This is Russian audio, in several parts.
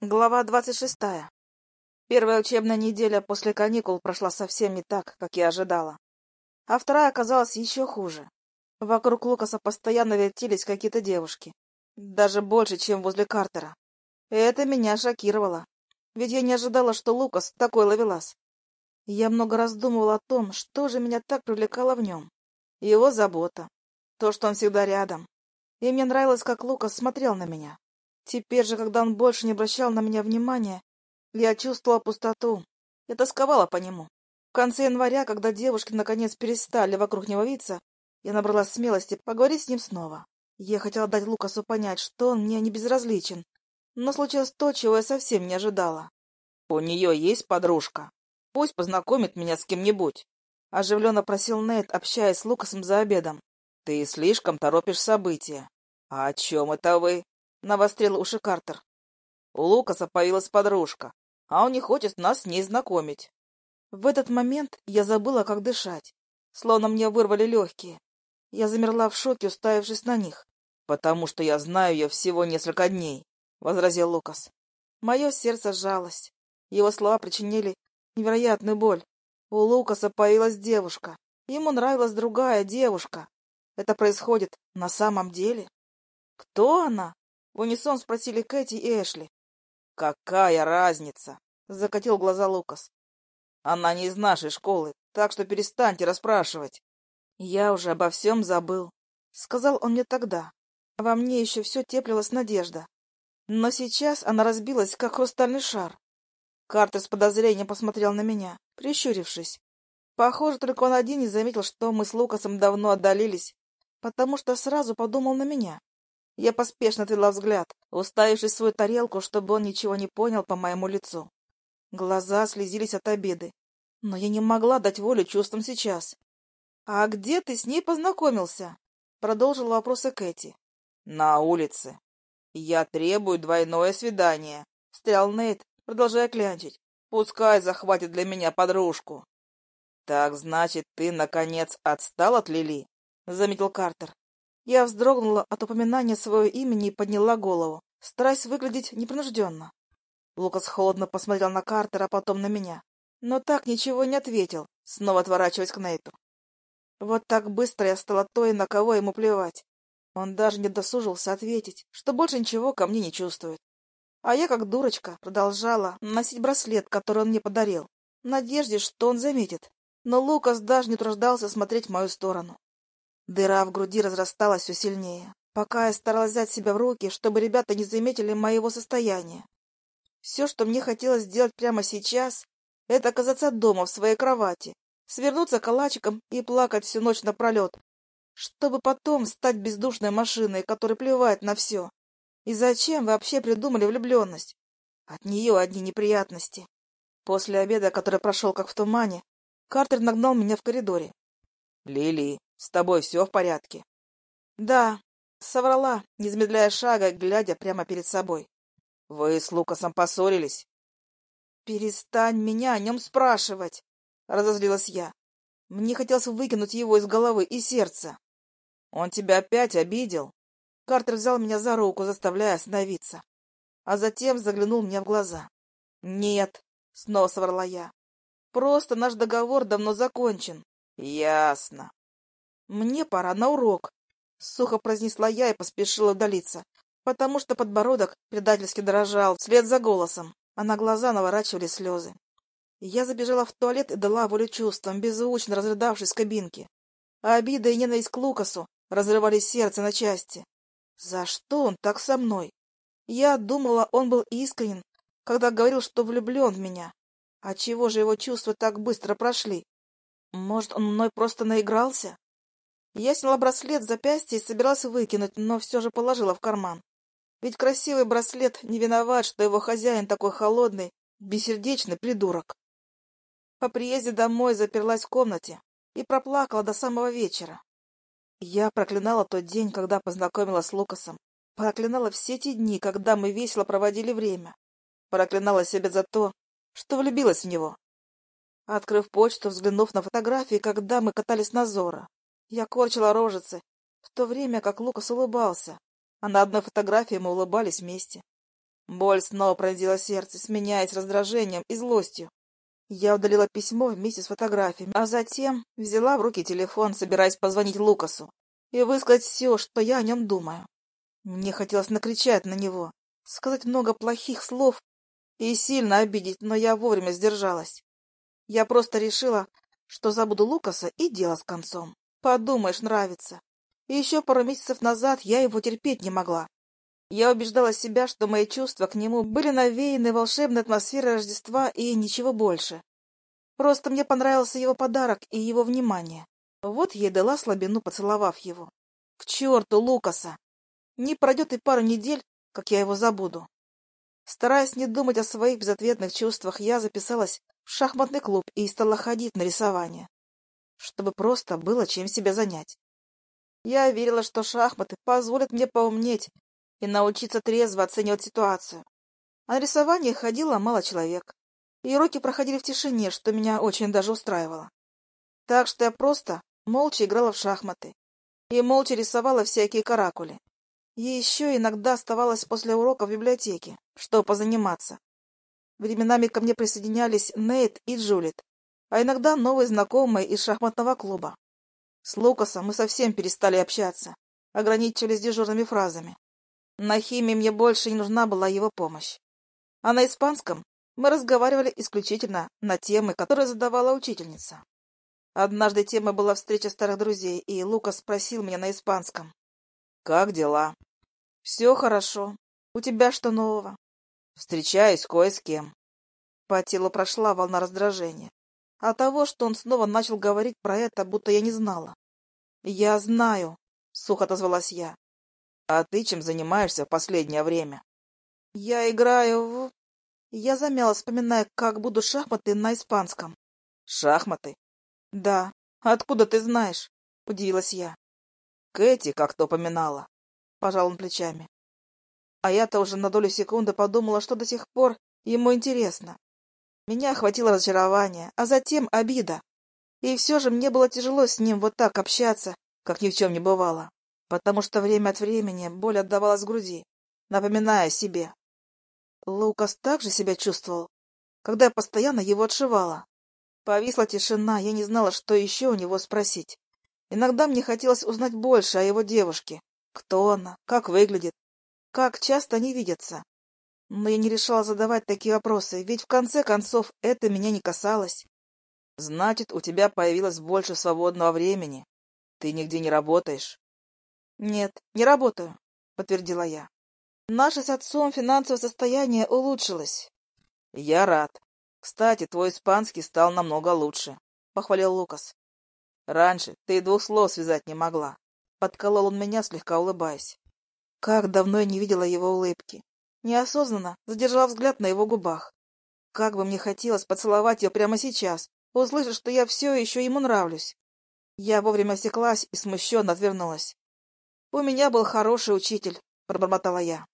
Глава двадцать шестая. Первая учебная неделя после каникул прошла совсем не так, как я ожидала. А вторая оказалась еще хуже. Вокруг Лукаса постоянно вертелись какие-то девушки. Даже больше, чем возле Картера. Это меня шокировало. Ведь я не ожидала, что Лукас такой ловелас. Я много раздумывала о том, что же меня так привлекало в нем. Его забота. То, что он всегда рядом. И мне нравилось, как Лукас смотрел на меня. Теперь же, когда он больше не обращал на меня внимания, я чувствовала пустоту. Я тосковала по нему. В конце января, когда девушки наконец перестали вокруг него виться, я набрала смелости поговорить с ним снова. Я хотела дать Лукасу понять, что он мне не безразличен, но случилось то, чего я совсем не ожидала. «У нее есть подружка. Пусть познакомит меня с кем-нибудь», — оживленно просил Нейт, общаясь с Лукасом за обедом. «Ты слишком торопишь события. А о чем это вы?» — навострил уши Картер. «У Лукаса появилась подружка, а он не хочет нас с ней знакомить». В этот момент я забыла, как дышать, словно мне вырвали легкие. Я замерла в шоке, уставившись на них. «Потому что я знаю ее всего несколько дней», — возразил Лукас. Мое сердце сжалось. Его слова причинили невероятную боль. У Лукаса появилась девушка. Ему нравилась другая девушка. Это происходит на самом деле? Кто она? В унисон спросили Кэти и Эшли. «Какая разница?» — закатил глаза Лукас. «Она не из нашей школы, так что перестаньте расспрашивать». «Я уже обо всем забыл», — сказал он мне тогда. Во мне еще все теплилась надежда. Но сейчас она разбилась, как хрустальный шар. Картер с подозрением посмотрел на меня, прищурившись. Похоже, только он один не заметил, что мы с Лукасом давно отдалились, потому что сразу подумал на меня. Я поспешно отвела взгляд, уставившись в свою тарелку, чтобы он ничего не понял по моему лицу. Глаза слезились от обиды, но я не могла дать волю чувствам сейчас. «А где ты с ней познакомился?» — продолжила вопросы Кэти. «На улице. Я требую двойное свидание», — встрял Нейт, продолжая клянчить. «Пускай захватит для меня подружку». «Так, значит, ты, наконец, отстал от Лили?» — заметил Картер. Я вздрогнула от упоминания своего имени и подняла голову, стараясь выглядеть непринужденно. Лукас холодно посмотрел на Картера, а потом на меня. Но так ничего не ответил, снова отворачиваясь к Нейту. Вот так быстро я стала той, на кого ему плевать. Он даже не досужился ответить, что больше ничего ко мне не чувствует. А я, как дурочка, продолжала носить браслет, который он мне подарил, в надежде, что он заметит. Но Лукас даже не утруждался смотреть в мою сторону. Дыра в груди разрасталась все сильнее, пока я старалась взять себя в руки, чтобы ребята не заметили моего состояния. Все, что мне хотелось сделать прямо сейчас, это оказаться дома в своей кровати, свернуться калачиком и плакать всю ночь напролет, чтобы потом стать бездушной машиной, которая плевает на все. И зачем вообще придумали влюбленность? От нее одни неприятности. После обеда, который прошел как в тумане, Картер нагнал меня в коридоре. — Лили, с тобой все в порядке? Да, соврала, не замедляя шага, глядя прямо перед собой. Вы с Лукасом поссорились? Перестань меня о нем спрашивать, разозлилась я. Мне хотелось выкинуть его из головы и сердца. Он тебя опять обидел? Картер взял меня за руку, заставляя остановиться, а затем заглянул мне в глаза. Нет, снова соврала я. Просто наш договор давно закончен. Ясно. «Мне пора на урок», — сухо произнесла я и поспешила удалиться, потому что подбородок предательски дрожал вслед за голосом, а на глаза наворачивали слезы. Я забежала в туалет и дала волю чувствам, беззвучно разрыдавшись в кабинке. А обида и ненависть к Лукасу разрывали сердце на части. За что он так со мной? Я думала, он был искренен, когда говорил, что влюблен в меня. А чего же его чувства так быстро прошли? Может, он мной просто наигрался? Я сняла браслет с запястья и собиралась выкинуть, но все же положила в карман. Ведь красивый браслет не виноват, что его хозяин такой холодный, бессердечный придурок. По приезде домой заперлась в комнате и проплакала до самого вечера. Я проклинала тот день, когда познакомилась с Лукасом. Проклинала все те дни, когда мы весело проводили время. Проклинала себя за то, что влюбилась в него. Открыв почту, взглянув на фотографии, когда мы катались на Зора, я корчила рожицы, в то время как Лукас улыбался, а на одной фотографии мы улыбались вместе. Боль снова пронзила сердце, сменяясь раздражением и злостью. Я удалила письмо вместе с фотографиями, а затем взяла в руки телефон, собираясь позвонить Лукасу и высказать все, что я о нем думаю. Мне хотелось накричать на него, сказать много плохих слов и сильно обидеть, но я вовремя сдержалась. Я просто решила, что забуду Лукаса и дело с концом. Подумаешь, нравится. И еще пару месяцев назад я его терпеть не могла. Я убеждала себя, что мои чувства к нему были навеяны волшебной атмосферой Рождества и ничего больше. Просто мне понравился его подарок и его внимание. Вот я дала слабину, поцеловав его. К черту Лукаса! Не пройдет и пару недель, как я его забуду. Стараясь не думать о своих безответных чувствах, я записалась в шахматный клуб и стала ходить на рисование, чтобы просто было чем себя занять. Я верила, что шахматы позволят мне поумнеть и научиться трезво оценивать ситуацию. А на рисование ходило мало человек, и уроки проходили в тишине, что меня очень даже устраивало. Так что я просто молча играла в шахматы и молча рисовала всякие каракули. И еще иногда оставалась после урока в библиотеке, чтобы позаниматься. Временами ко мне присоединялись Нейт и Джулит, а иногда новые знакомые из шахматного клуба. С Лукасом мы совсем перестали общаться, ограничивались дежурными фразами. На химии мне больше не нужна была его помощь. А на испанском мы разговаривали исключительно на темы, которые задавала учительница. Однажды темой была встреча старых друзей, и Лукас спросил меня на испанском. «Как дела?» «Все хорошо. У тебя что нового?» «Встречаюсь кое с кем». По телу прошла волна раздражения. От того, что он снова начал говорить про это, будто я не знала. «Я знаю», — сухо отозвалась я. А ты чем занимаешься в последнее время? Я играю в... Я замялась, вспоминая, как буду шахматы на испанском. Шахматы? Да. Откуда ты знаешь? Удивилась я. Кэти как-то упоминала. Пожал он плечами. А я-то уже на долю секунды подумала, что до сих пор ему интересно. Меня охватило разочарование, а затем обида. И все же мне было тяжело с ним вот так общаться, как ни в чем не бывало потому что время от времени боль отдавалась груди, напоминая о себе. Лукас также себя чувствовал, когда я постоянно его отшивала. Повисла тишина, я не знала, что еще у него спросить. Иногда мне хотелось узнать больше о его девушке. Кто она, как выглядит, как часто они видятся. Но я не решала задавать такие вопросы, ведь в конце концов это меня не касалось. Значит, у тебя появилось больше свободного времени. Ты нигде не работаешь. «Нет, не работаю», — подтвердила я. «Наше с отцом финансовое состояние улучшилось». «Я рад. Кстати, твой испанский стал намного лучше», — похвалил Лукас. «Раньше ты и двух слов связать не могла». Подколол он меня, слегка улыбаясь. Как давно я не видела его улыбки. Неосознанно задержала взгляд на его губах. Как бы мне хотелось поцеловать ее прямо сейчас, услышать, что я все еще ему нравлюсь. Я вовремя осеклась и смущенно отвернулась. «У меня был хороший учитель», — пробормотала я.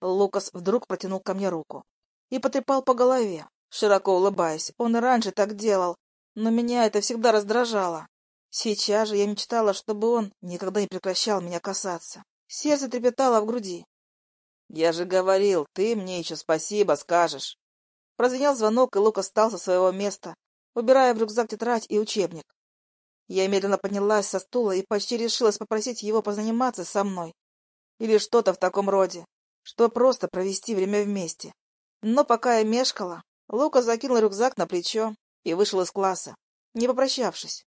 Лукас вдруг протянул ко мне руку и потрепал по голове, широко улыбаясь. Он и раньше так делал, но меня это всегда раздражало. Сейчас же я мечтала, чтобы он никогда не прекращал меня касаться. Сердце трепетало в груди. «Я же говорил, ты мне еще спасибо скажешь». Прозвенел звонок, и Лукас встал со своего места, убирая в рюкзак тетрадь и учебник. Я медленно поднялась со стула и почти решилась попросить его позаниматься со мной. Или что-то в таком роде, что просто провести время вместе. Но пока я мешкала, Лука закинул рюкзак на плечо и вышел из класса, не попрощавшись.